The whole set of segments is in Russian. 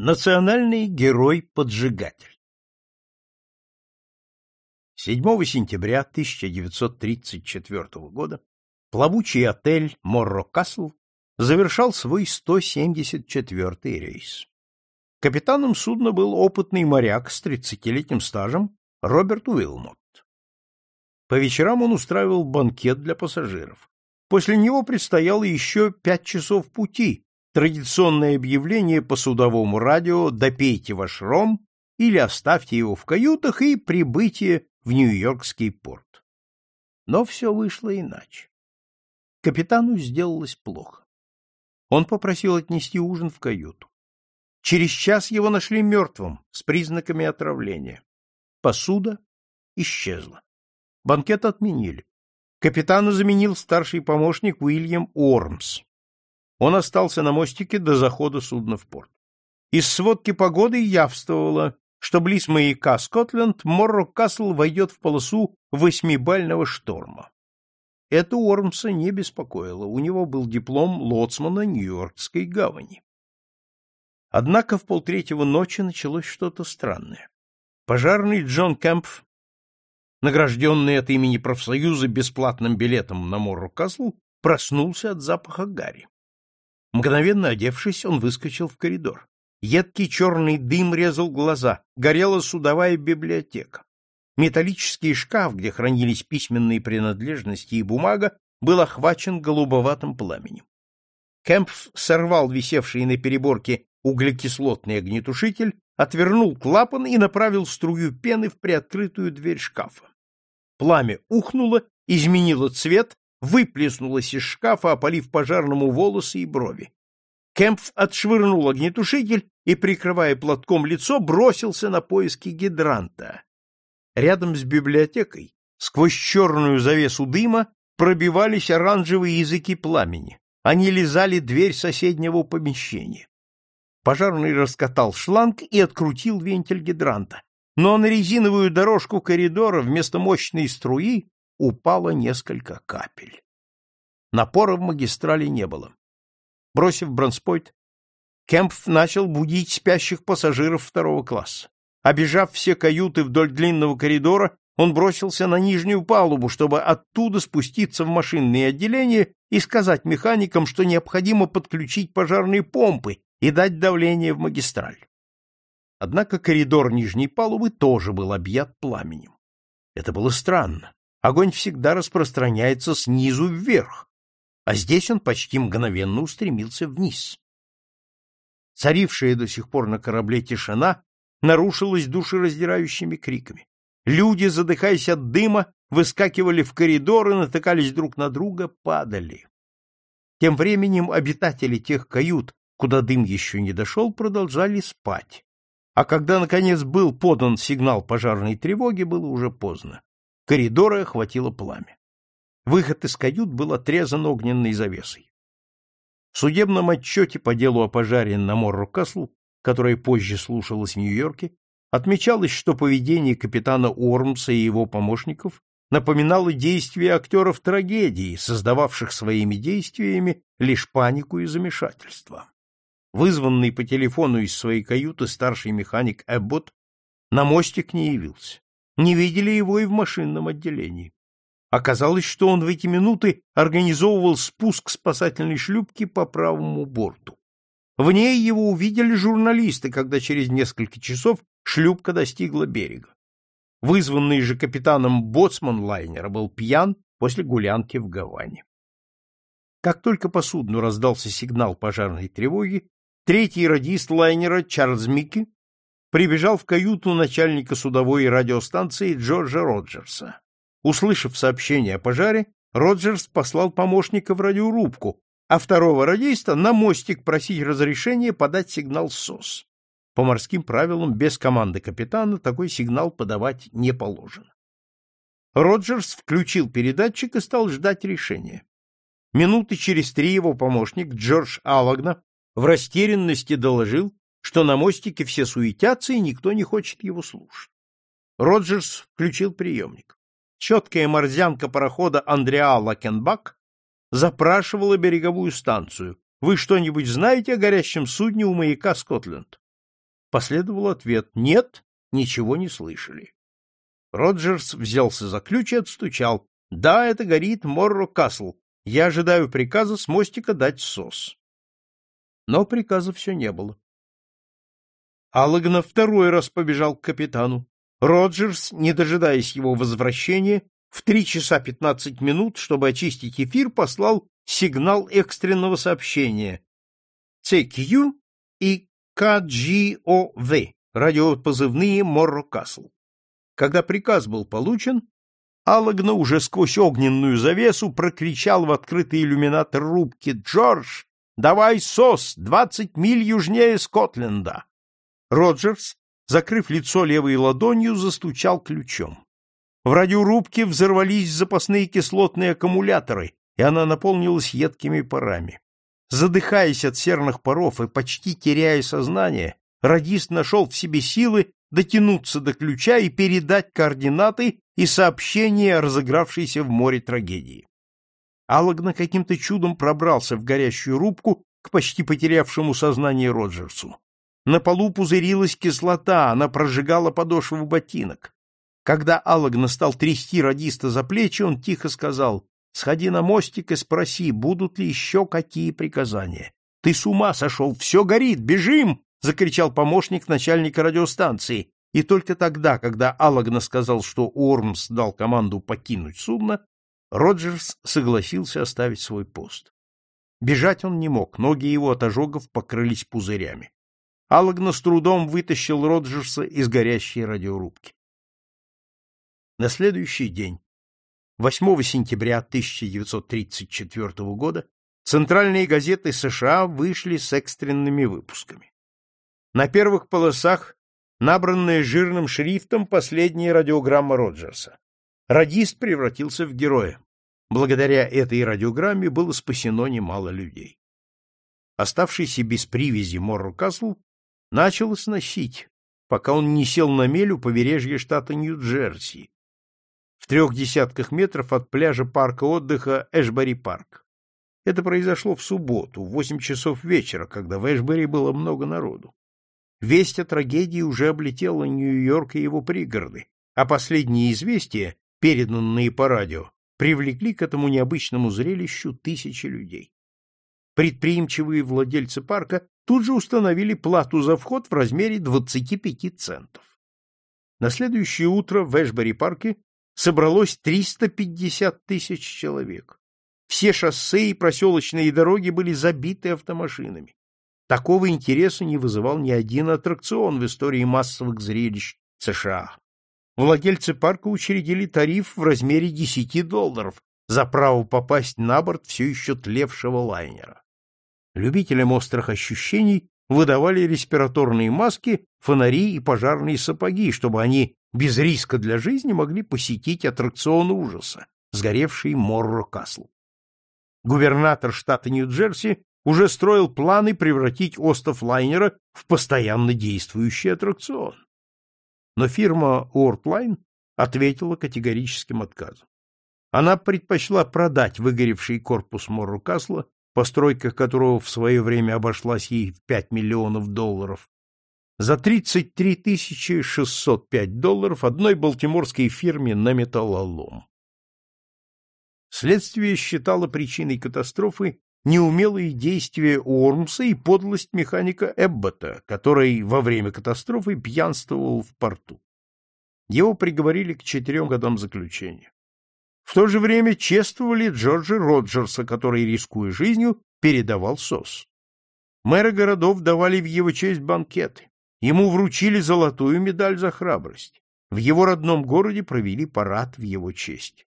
Национальный герой-поджигатель 7 сентября 1934 года плавучий отель Морро Касл завершал свой 174-й рейс. Капитаном судна был опытный моряк с 30-летним стажем Роберт Уилмот. По вечерам он устраивал банкет для пассажиров. После него предстояло еще пять часов пути, традиционное объявление по судовому радио «Допейте ваш ром» или «Оставьте его в каютах» и прибытие в Нью-Йоркский порт. Но все вышло иначе. Капитану сделалось плохо. Он попросил отнести ужин в каюту. Через час его нашли мертвым, с признаками отравления. Посуда исчезла. Банкет отменили. Капитана заменил старший помощник Уильям Уормс. Он остался на мостике до захода судна в порт. Из сводки погоды явствовало, что близ маяка Скотленд Морро Касл войдет в полосу восьмибального шторма. Это Уормса не беспокоило, у него был диплом лоцмана Нью-Йоркской гавани. Однако в полтретьего ночи началось что-то странное. Пожарный Джон Кэмпф, награжденный от имени профсоюза бесплатным билетом на Морро Касл, проснулся от запаха гари. Мгновенно одевшись, он выскочил в коридор. Едкий черный дым резал глаза, горела судовая библиотека. Металлический шкаф, где хранились письменные принадлежности и бумага, был охвачен голубоватым пламенем. Кэмпф сорвал висевший на переборке углекислотный огнетушитель, отвернул клапан и направил струю пены в приоткрытую дверь шкафа. Пламя ухнуло, изменило цвет выплеснулась из шкафа, опалив пожарному волосы и брови. Кэмпф отшвырнул огнетушитель и, прикрывая платком лицо, бросился на поиски гидранта. Рядом с библиотекой, сквозь черную завесу дыма, пробивались оранжевые языки пламени. Они лизали дверь соседнего помещения. Пожарный раскатал шланг и открутил вентиль гидранта. Но на резиновую дорожку коридора вместо мощной струи упало несколько капель. Напора в магистрали не было. Бросив бронспойт, Кемпф начал будить спящих пассажиров второго класса. Обежав все каюты вдоль длинного коридора, он бросился на нижнюю палубу, чтобы оттуда спуститься в машинные отделения и сказать механикам, что необходимо подключить пожарные помпы и дать давление в магистраль. Однако коридор нижней палубы тоже был объят пламенем. Это было странно огонь всегда распространяется снизу вверх, а здесь он почти мгновенно устремился вниз. Царившая до сих пор на корабле тишина нарушилась душераздирающими криками. Люди, задыхаясь от дыма, выскакивали в коридоры, натыкались друг на друга, падали. Тем временем обитатели тех кают, куда дым еще не дошел, продолжали спать. А когда, наконец, был подан сигнал пожарной тревоги, было уже поздно. Коридоры охватило пламя. Выход из кают был отрезан огненной завесой. В судебном отчете по делу о пожаре на Морро-Каслу, которое позже слушалось в Нью-Йорке, отмечалось, что поведение капитана Уормса и его помощников напоминало действия актеров трагедии, создававших своими действиями лишь панику и замешательство. Вызванный по телефону из своей каюты старший механик Эббот на мостик не явился не видели его и в машинном отделении. Оказалось, что он в эти минуты организовывал спуск спасательной шлюпки по правому борту. В ней его увидели журналисты, когда через несколько часов шлюпка достигла берега. Вызванный же капитаном боцман лайнера был пьян после гулянки в Гаване. Как только по судну раздался сигнал пожарной тревоги, третий радист лайнера Чарльз Микки прибежал в каюту начальника судовой радиостанции Джорджа Роджерса. Услышав сообщение о пожаре, Роджерс послал помощника в радиорубку, а второго радиста на мостик просить разрешения подать сигнал СОС. По морским правилам, без команды капитана такой сигнал подавать не положено. Роджерс включил передатчик и стал ждать решения. Минуты через три его помощник Джордж Алагна в растерянности доложил, что на мостике все суетятся, и никто не хочет его слушать. Роджерс включил приемник. Четкая морзянка парохода Андреа Лакенбак запрашивала береговую станцию. «Вы что-нибудь знаете о горящем судне у маяка Скотленд?» Последовал ответ «Нет, ничего не слышали». Роджерс взялся за ключ и отстучал. «Да, это горит Морро Касл. Я ожидаю приказа с мостика дать сос». Но приказа все не было. Аллогна второй раз побежал к капитану. Роджерс, не дожидаясь его возвращения, в три часа пятнадцать минут, чтобы очистить эфир, послал сигнал экстренного сообщения CQ и KGOV, радиопозывные Морро Касл. Когда приказ был получен, Аллагна уже сквозь огненную завесу прокричал в открытый иллюминатор рубки «Джордж, давай сос, двадцать миль южнее Скотленда!» Роджерс, закрыв лицо левой ладонью, застучал ключом. В радиорубке взорвались запасные кислотные аккумуляторы, и она наполнилась едкими парами. Задыхаясь от серных паров и почти теряя сознание, радист нашел в себе силы дотянуться до ключа и передать координаты и сообщения о разыгравшейся в море трагедии. Аллогна каким-то чудом пробрался в горящую рубку к почти потерявшему сознание Роджерсу. На полу пузырилась кислота, она прожигала подошву ботинок. Когда Аллогна стал трясти радиста за плечи, он тихо сказал, «Сходи на мостик и спроси, будут ли еще какие приказания. Ты с ума сошел, все горит, бежим!» — закричал помощник начальника радиостанции. И только тогда, когда Аллогна сказал, что Уормс дал команду покинуть судно, Роджерс согласился оставить свой пост. Бежать он не мог, ноги его от ожогов покрылись пузырями. Аллогна с трудом вытащил Роджерса из горящей радиорубки. На следующий день, 8 сентября 1934 года, центральные газеты США вышли с экстренными выпусками. На первых полосах набранная жирным шрифтом последняя радиограмма Роджерса. Радист превратился в героя. Благодаря этой радиограмме было спасено немало людей. Оставшийся без привязи Морро Касл начал сносить, пока он не сел на мель у побережья штата Нью-Джерси, в трех десятках метров от пляжа парка отдыха Эшбери-парк. Это произошло в субботу, в восемь часов вечера, когда в Эшбери было много народу. Весть о трагедии уже облетела Нью-Йорк и его пригороды, а последние известия, переданные по радио, привлекли к этому необычному зрелищу тысячи людей. Предприимчивые владельцы парка тут же установили плату за вход в размере 25 центов. На следующее утро в Эшбери-парке собралось 350 тысяч человек. Все шоссе и проселочные дороги были забиты автомашинами. Такого интереса не вызывал ни один аттракцион в истории массовых зрелищ США. Владельцы парка учредили тариф в размере 10 долларов за право попасть на борт все еще тлевшего лайнера. Любителям острых ощущений выдавали респираторные маски, фонари и пожарные сапоги, чтобы они без риска для жизни могли посетить аттракцион ужаса, сгоревший Морро Касл. Губернатор штата Нью-Джерси уже строил планы превратить остов лайнера в постоянно действующий аттракцион. Но фирма Уортлайн ответила категорическим отказом. Она предпочла продать выгоревший корпус Морру Касла, постройка которого в свое время обошлась ей в 5 миллионов долларов, за 33 605 долларов одной балтиморской фирме на металлолом. Следствие считало причиной катастрофы неумелые действия Уормса и подлость механика Эббота, который во время катастрофы пьянствовал в порту. Его приговорили к четырем годам заключения. В то же время чествовали Джорджа Роджерса, который, рискуя жизнью, передавал СОС. Мэры городов давали в его честь банкеты. Ему вручили золотую медаль за храбрость. В его родном городе провели парад в его честь.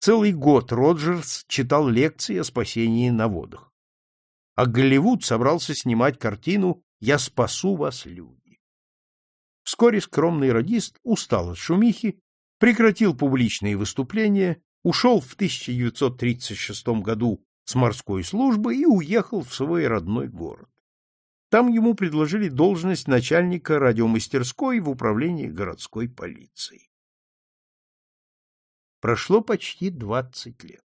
Целый год Роджерс читал лекции о спасении на водах. А Голливуд собрался снимать картину «Я спасу вас, люди». Вскоре скромный радист устал от шумихи, прекратил публичные выступления, ушел в 1936 году с морской службы и уехал в свой родной город. Там ему предложили должность начальника радиомастерской в управлении городской полицией. Прошло почти 20 лет.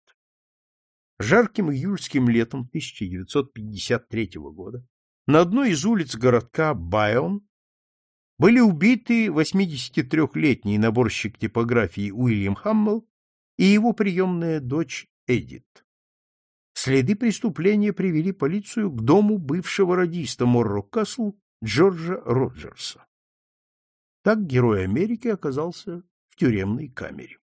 Жарким июльским летом 1953 года на одной из улиц городка Байон были убиты 83-летний наборщик типографии Уильям Хаммел и его приемная дочь Эдит. Следы преступления привели полицию к дому бывшего радиста Морро Касл Джорджа Роджерса. Так герой Америки оказался в тюремной камере.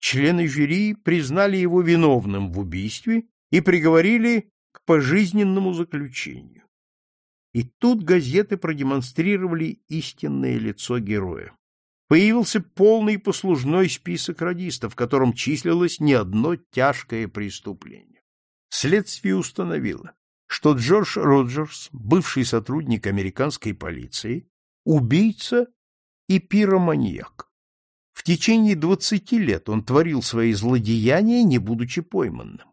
Члены жюри признали его виновным в убийстве и приговорили к пожизненному заключению. И тут газеты продемонстрировали истинное лицо героя. Появился полный послужной список радистов, в котором числилось не одно тяжкое преступление. Следствие установило, что Джордж Роджерс, бывший сотрудник американской полиции, убийца и пироманьяк. В течение двадцати лет он творил свои злодеяния, не будучи пойманным.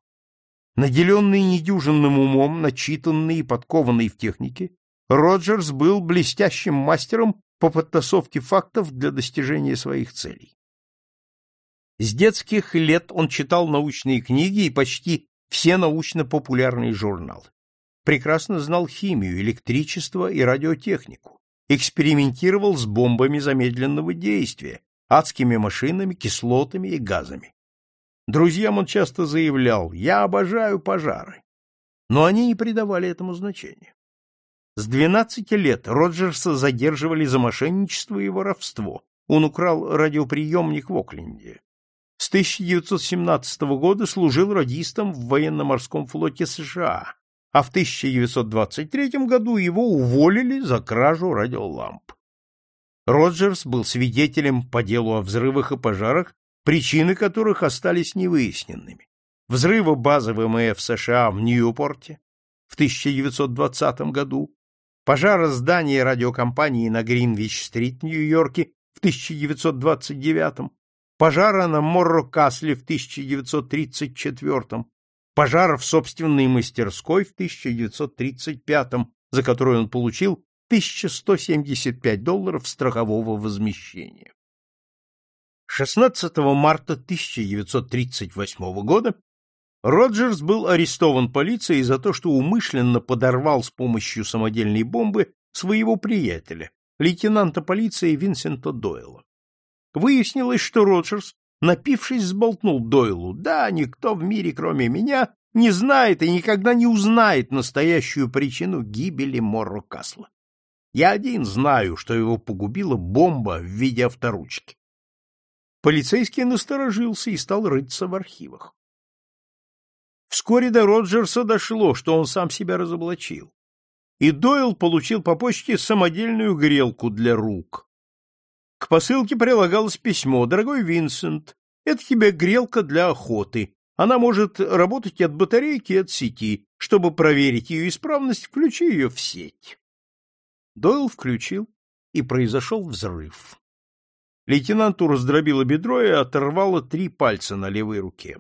Наделенный недюжинным умом, начитанный и подкованный в технике, Роджерс был блестящим мастером по подтасовке фактов для достижения своих целей. С детских лет он читал научные книги и почти все научно-популярные журналы. Прекрасно знал химию, электричество и радиотехнику. Экспериментировал с бомбами замедленного действия, адскими машинами, кислотами и газами. Друзьям он часто заявлял «Я обожаю пожары», но они не придавали этому значения. С 12 лет Роджерса задерживали за мошенничество и воровство. Он украл радиоприемник в Окленде. С 1917 года служил радистом в военно-морском флоте США, а в 1923 году его уволили за кражу радиоламп. Роджерс был свидетелем по делу о взрывах и пожарах, причины которых остались невыясненными. Взрыва базы ВМФ США в Ньюпорте в 1920 году, пожара здания радиокомпании на Гринвич-стрит в Нью-Йорке в 1929, пожара на Морро-Касле в 1934, пожара в собственной мастерской в 1935, за которую он получил 1175 долларов страхового возмещения. 16 марта 1938 года Роджерс был арестован полицией за то, что умышленно подорвал с помощью самодельной бомбы своего приятеля, лейтенанта полиции Винсента Дойла. Выяснилось, что Роджерс, напившись, сболтнул Дойлу, да, никто в мире, кроме меня, не знает и никогда не узнает настоящую причину гибели Морро Касла. Я один знаю, что его погубила бомба в виде авторучки. Полицейский насторожился и стал рыться в архивах. Вскоре до Роджерса дошло, что он сам себя разоблачил. И Дойл получил по почте самодельную грелку для рук. К посылке прилагалось письмо. «Дорогой Винсент, это тебе грелка для охоты. Она может работать от батарейки и от сети. Чтобы проверить ее исправность, включи ее в сеть». Дойл включил, и произошел взрыв. Лейтенанту раздробило бедро и оторвало три пальца на левой руке.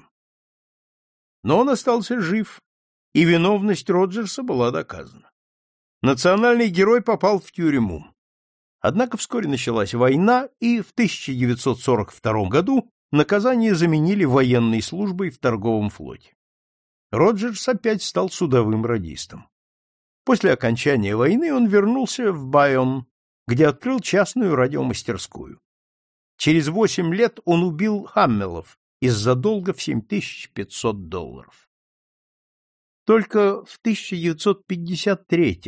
Но он остался жив, и виновность Роджерса была доказана. Национальный герой попал в тюрьму. Однако вскоре началась война, и в 1942 году наказание заменили военной службой в торговом флоте. Роджерс опять стал судовым радистом. После окончания войны он вернулся в Байон, где открыл частную радиомастерскую. Через восемь лет он убил Хаммелов из-за долга в 7500 долларов. Только в 1953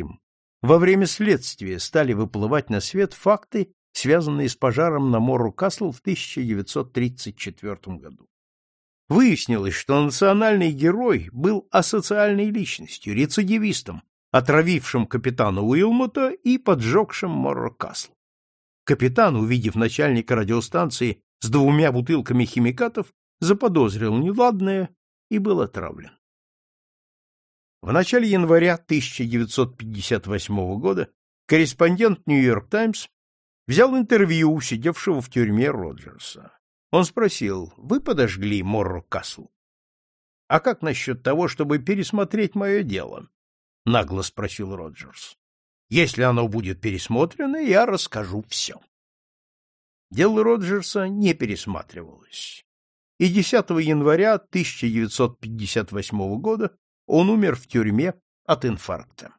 во время следствия стали выплывать на свет факты, связанные с пожаром на Морру Касл в 1934 году. Выяснилось, что национальный герой был асоциальной личностью, рецидивистом, отравившим капитана Уилмота и поджегшим Морро-Касл. Капитан, увидев начальника радиостанции с двумя бутылками химикатов, заподозрил неладное и был отравлен. В начале января 1958 года корреспондент «Нью-Йорк Таймс» взял интервью у сидевшего в тюрьме Роджерса. Он спросил, вы подожгли Морро Касл? А как насчет того, чтобы пересмотреть мое дело? — нагло спросил Роджерс. — Если оно будет пересмотрено, я расскажу все. Дело Роджерса не пересматривалось, и 10 января 1958 года он умер в тюрьме от инфаркта.